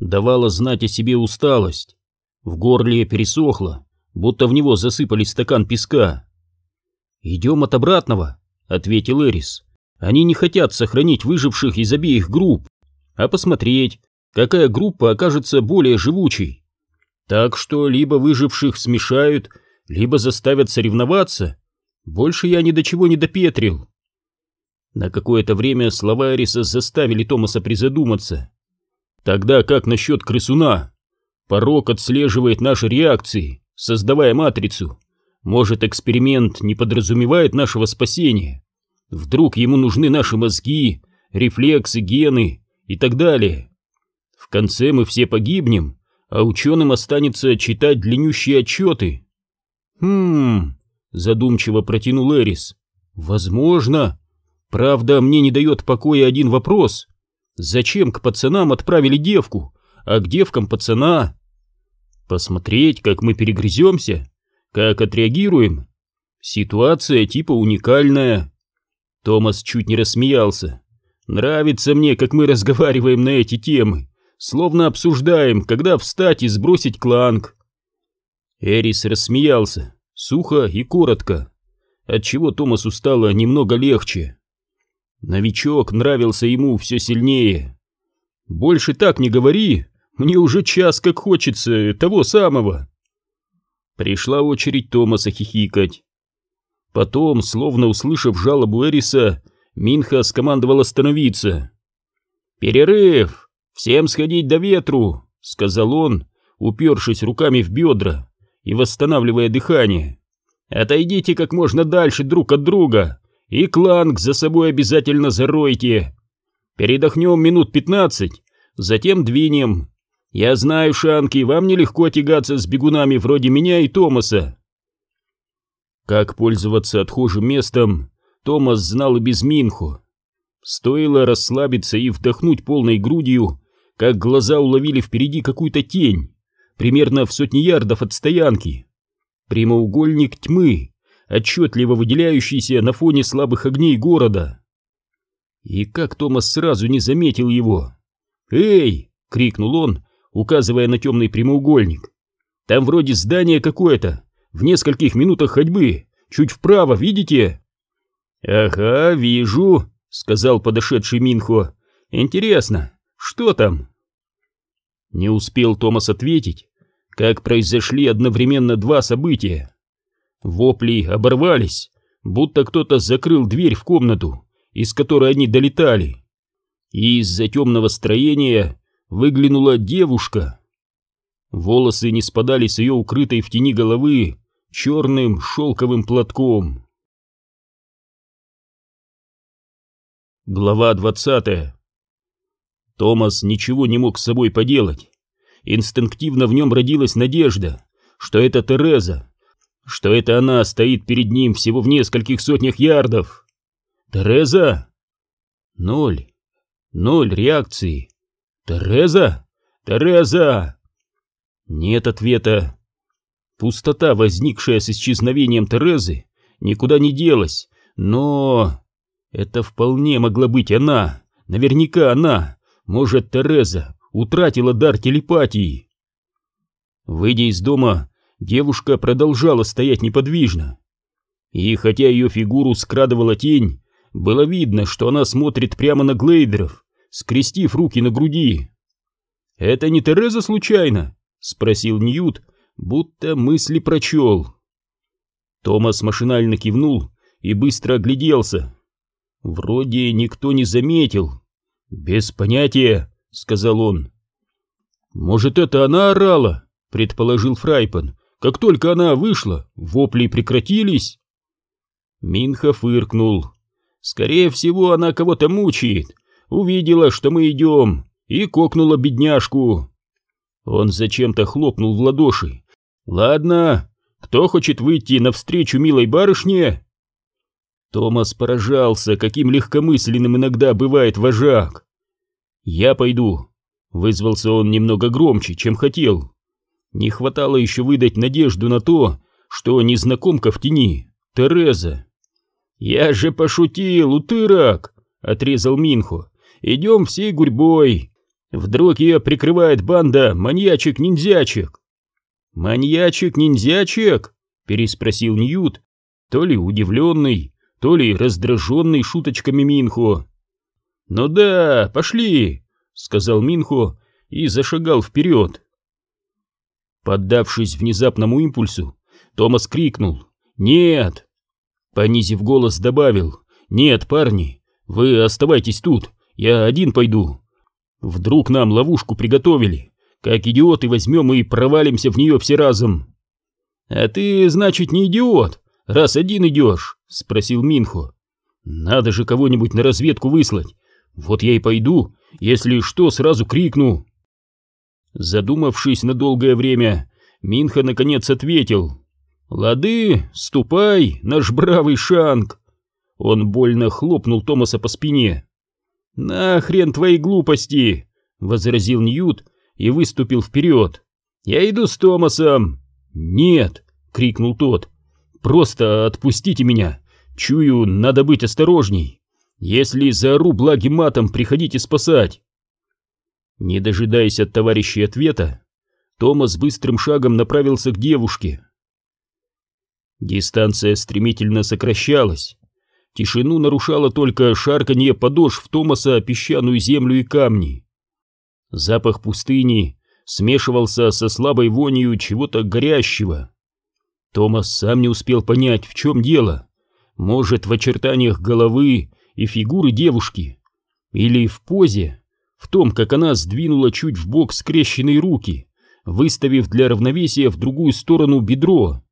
давала знать о себе усталость. В горле пересохло, будто в него засыпали стакан песка. «Идем от обратного», — ответил Эрис. «Они не хотят сохранить выживших из обеих групп, а посмотреть, какая группа окажется более живучей. Так что либо выживших смешают, либо заставят соревноваться. Больше я ни до чего не допетрил». На какое-то время слова Эриса заставили Томаса призадуматься. «Тогда как насчет крысуна? Порок отслеживает наши реакции, создавая матрицу. Может, эксперимент не подразумевает нашего спасения? Вдруг ему нужны наши мозги, рефлексы, гены и так далее? В конце мы все погибнем, а ученым останется читать длиннющие отчеты». «Хм...» — задумчиво протянул Эрис. «Возможно...» Правда, мне не дает покоя один вопрос. Зачем к пацанам отправили девку, а к девкам пацана? Посмотреть, как мы перегрыземся, как отреагируем. Ситуация типа уникальная. Томас чуть не рассмеялся. Нравится мне, как мы разговариваем на эти темы, словно обсуждаем, когда встать и сбросить кланг. Эрис рассмеялся, сухо и коротко, отчего Томасу стало немного легче. Новичок нравился ему все сильнее. «Больше так не говори, мне уже час как хочется того самого». Пришла очередь Томаса хихикать. Потом, словно услышав жалобу Эриса, Минха скомандовал остановиться. «Перерыв! Всем сходить до ветру!» — сказал он, упершись руками в бедра и восстанавливая дыхание. «Отойдите как можно дальше друг от друга и кланг за собой обязательно заройте. Передохнем минут пятнадцать, затем двинем. Я знаю, Шанки, вам нелегко тягаться с бегунами вроде меня и Томаса. Как пользоваться отхожим местом, Томас знал и без Минху. Стоило расслабиться и вдохнуть полной грудью, как глаза уловили впереди какую-то тень, примерно в сотни ярдов от стоянки. Прямоугольник тьмы, отчетливо выделяющийся на фоне слабых огней города. И как Томас сразу не заметил его. «Эй!» — крикнул он, указывая на темный прямоугольник. «Там вроде здание какое-то, в нескольких минутах ходьбы, чуть вправо, видите?» «Ага, вижу», — сказал подошедший Минхо. «Интересно, что там?» Не успел Томас ответить, как произошли одновременно два события. Вопли оборвались, будто кто-то закрыл дверь в комнату, из которой они долетали. И из-за темного строения выглянула девушка. Волосы не спадали с ее укрытой в тени головы черным шелковым платком. Глава двадцатая. Томас ничего не мог с собой поделать. Инстинктивно в нем родилась надежда, что это Тереза, что это она стоит перед ним всего в нескольких сотнях ярдов. Тереза? Ноль. Ноль реакции. Тереза? Тереза! Нет ответа. Пустота, возникшая с исчезновением Терезы, никуда не делась, но... Это вполне могла быть она, наверняка она. Может, Тереза утратила дар телепатии. Выйдя из дома, девушка продолжала стоять неподвижно. И хотя ее фигуру скрадывала тень, было видно, что она смотрит прямо на глейдеров, скрестив руки на груди. «Это не Тереза случайно?» — спросил Ньют, будто мысли прочел. Томас машинально кивнул и быстро огляделся. Вроде никто не заметил. «Без понятия», — сказал он. «Может, это она орала?» — предположил Фрайпан. Как только она вышла, вопли прекратились. Минха фыркнул. Скорее всего, она кого-то мучает. Увидела, что мы идем, и кокнула бедняжку. Он зачем-то хлопнул в ладоши. Ладно, кто хочет выйти навстречу милой барышне? Томас поражался, каким легкомысленным иногда бывает вожак. «Я пойду», — вызвался он немного громче, чем хотел. Не хватало еще выдать надежду на то, что незнакомка в тени — Тереза. «Я же пошутил, утырок!» — отрезал Минхо. «Идем всей гурьбой. Вдруг ее прикрывает банда маньячек-ниндзячек. «Маньячек-ниндзячек?» — переспросил Ньют, то ли удивленный, то ли раздраженный шуточками Минхо. «Ну да, пошли!» — сказал Минхо и зашагал вперед. Поддавшись внезапному импульсу, Томас крикнул «Нет!». Понизив голос, добавил «Нет, парни, вы оставайтесь тут, я один пойду. Вдруг нам ловушку приготовили, как идиоты возьмем и провалимся в нее все разом». «А ты, значит, не идиот, раз один идешь?» — спросил Минхо. «Надо же кого-нибудь на разведку выслать. Вот я и пойду, если что, сразу крикну». Задумавшись на долгое время, Минха наконец ответил. «Лады, ступай, наш бравый Шанг!» Он больно хлопнул Томаса по спине. «Нахрен твои глупости!» — возразил Ньют и выступил вперед. «Я иду с Томасом!» «Нет!» — крикнул тот. «Просто отпустите меня! Чую, надо быть осторожней! Если заору благим матом, приходите спасать!» Не дожидаясь от товарищей ответа, Томас быстрым шагом направился к девушке. Дистанция стремительно сокращалась. Тишину нарушало только шарканье подошв Томаса о песчаную землю и камни. Запах пустыни смешивался со слабой вонью чего-то горящего. Томас сам не успел понять, в чем дело. Может, в очертаниях головы и фигуры девушки, или в позе, в том, как она сдвинула чуть в бок скрещенные руки, выставив для равновесия в другую сторону бедро.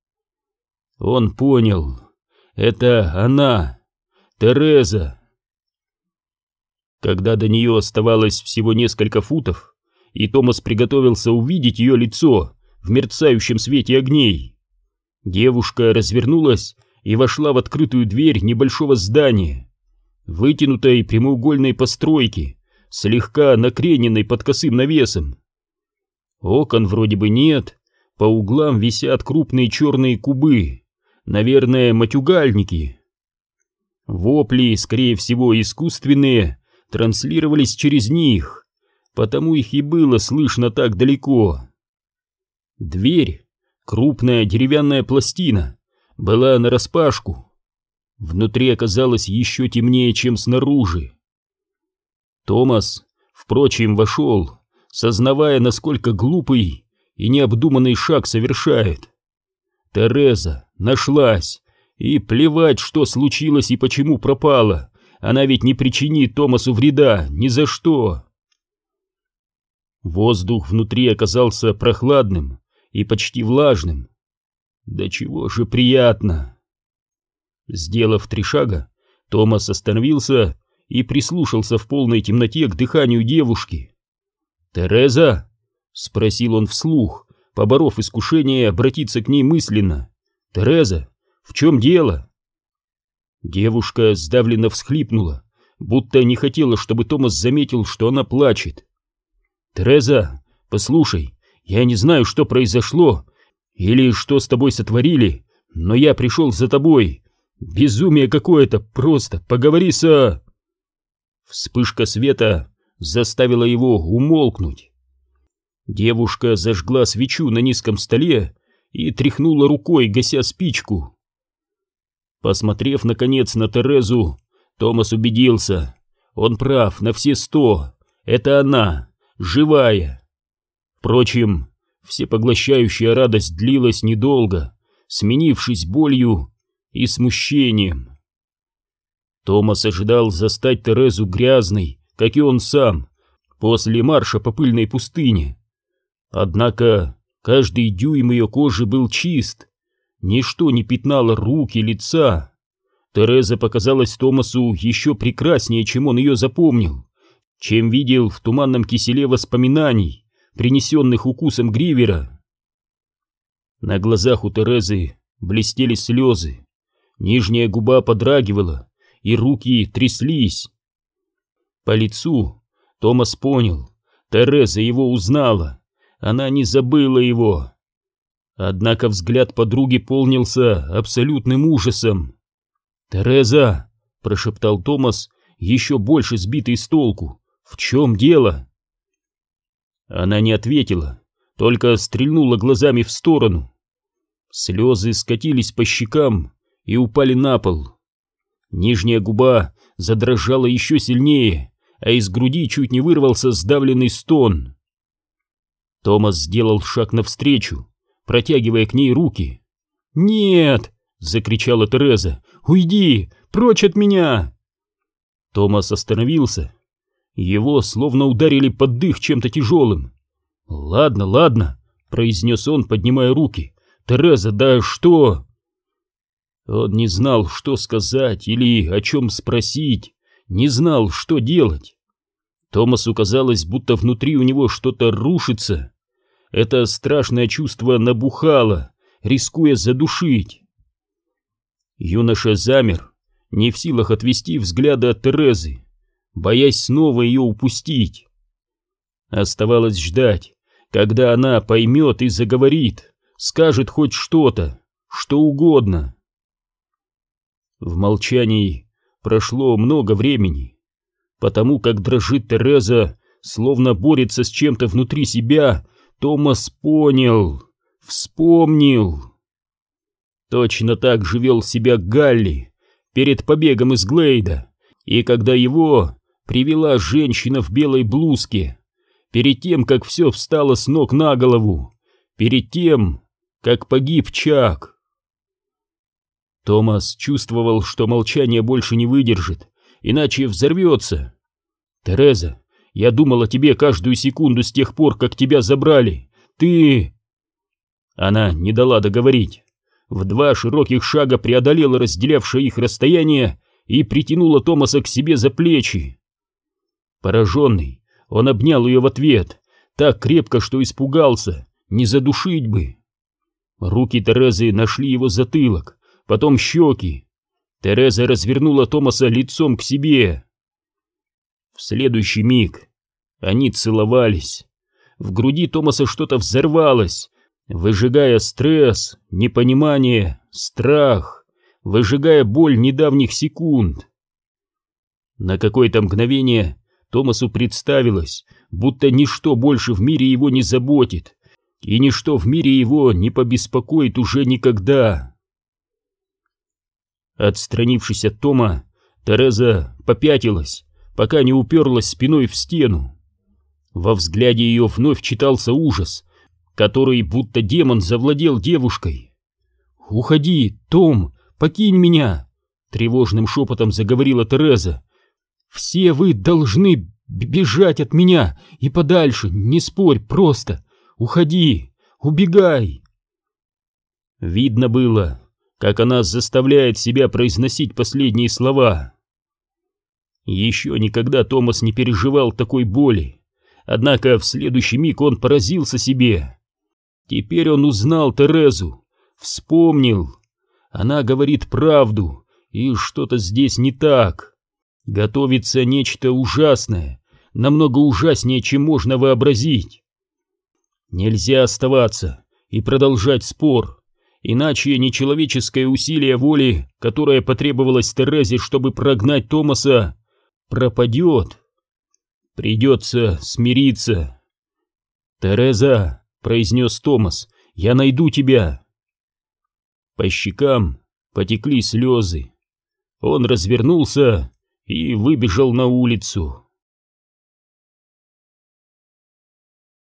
Он понял. Это она, Тереза. Когда до нее оставалось всего несколько футов, и Томас приготовился увидеть ее лицо в мерцающем свете огней, девушка развернулась и вошла в открытую дверь небольшого здания, вытянутой прямоугольной постройки, слегка накрененной под косым навесом. Окон вроде бы нет, по углам висят крупные черные кубы, наверное, матюгальники. Вопли, скорее всего, искусственные, транслировались через них, потому их и было слышно так далеко. Дверь, крупная деревянная пластина, была нараспашку. Внутри оказалось еще темнее, чем снаружи. Томас, впрочем, вошел, сознавая, насколько глупый и необдуманный шаг совершает. Тереза нашлась, и плевать, что случилось и почему пропала, она ведь не причинит Томасу вреда ни за что. Воздух внутри оказался прохладным и почти влажным. Да чего же приятно! Сделав три шага, Томас остановился и прислушался в полной темноте к дыханию девушки. «Тереза?» — спросил он вслух, поборов искушение обратиться к ней мысленно. «Тереза, в чем дело?» Девушка сдавленно всхлипнула, будто не хотела, чтобы Томас заметил, что она плачет. «Тереза, послушай, я не знаю, что произошло или что с тобой сотворили, но я пришел за тобой. Безумие какое-то, просто поговори со...» Вспышка света заставила его умолкнуть. Девушка зажгла свечу на низком столе и тряхнула рукой, гася спичку. Посмотрев, наконец, на Терезу, Томас убедился. Он прав на все сто. Это она, живая. Впрочем, всепоглощающая радость длилась недолго, сменившись болью и смущением. Томас ожидал застать Терезу грязной, как и он сам, после марша по пыльной пустыне. Однако каждый дюйм ее кожи был чист, ничто не пятнало руки, лица. Тереза показалась Томасу еще прекраснее, чем он ее запомнил, чем видел в туманном киселе воспоминаний, принесенных укусом Гривера. На глазах у Терезы блестели слезы, нижняя губа подрагивала, и руки тряслись. По лицу Томас понял, Тереза его узнала, она не забыла его. Однако взгляд подруги полнился абсолютным ужасом. «Тереза!» — прошептал Томас, еще больше сбитый с толку. «В чем дело?» Она не ответила, только стрельнула глазами в сторону. Слезы скатились по щекам и упали на пол. Нижняя губа задрожала еще сильнее, а из груди чуть не вырвался сдавленный стон. Томас сделал шаг навстречу, протягивая к ней руки. «Нет!» — закричала Тереза. «Уйди! Прочь от меня!» Томас остановился. Его словно ударили под дых чем-то тяжелым. «Ладно, ладно», — произнес он, поднимая руки. «Тереза, да что?» Он не знал, что сказать или о чем спросить, не знал, что делать. Томасу казалось, будто внутри у него что-то рушится. Это страшное чувство набухало, рискуя задушить. Юноша замер, не в силах отвести взгляда от Терезы, боясь снова ее упустить. Оставалось ждать, когда она поймет и заговорит, скажет хоть что-то, что угодно. В молчании прошло много времени, потому как дрожит Тереза, словно борется с чем-то внутри себя, Томас понял, вспомнил. Точно так же вел себя Галли перед побегом из Глейда, и когда его привела женщина в белой блузке, перед тем, как все встало с ног на голову, перед тем, как погиб Чак. Томас чувствовал, что молчание больше не выдержит, иначе взорвется. «Тереза, я думал о тебе каждую секунду с тех пор, как тебя забрали. Ты...» Она не дала договорить в два широких шага преодолела разделявшее их расстояние и притянула Томаса к себе за плечи. Пораженный, он обнял ее в ответ, так крепко, что испугался, не задушить бы. Руки Терезы нашли его затылок, потом щеки. Тереза развернула Томаса лицом к себе. В следующий миг они целовались. В груди Томаса что-то взорвалось, выжигая стресс, непонимание, страх, выжигая боль недавних секунд. На какое-то мгновение Томасу представилось, будто ничто больше в мире его не заботит, и ничто в мире его не побеспокоит уже никогда. Отстранившись от Тома, Тереза попятилась, пока не уперлась спиной в стену. Во взгляде ее вновь читался ужас, который будто демон завладел девушкой. «Уходи, Том, покинь меня!» — тревожным шепотом заговорила Тереза. «Все вы должны бежать от меня и подальше, не спорь, просто! Уходи, убегай!» Видно было, как она заставляет себя произносить последние слова. Еще никогда Томас не переживал такой боли, однако в следующий миг он поразился себе. Теперь он узнал Терезу, вспомнил. Она говорит правду, и что-то здесь не так. Готовится нечто ужасное, намного ужаснее, чем можно вообразить. Нельзя оставаться и продолжать спор, иначе нечеловеческое усилие воли, которое потребовалось Терезе, чтобы прогнать Томаса, пропадет. Придется смириться. Тереза, произнес Томас. «Я найду тебя!» По щекам потекли слезы. Он развернулся и выбежал на улицу.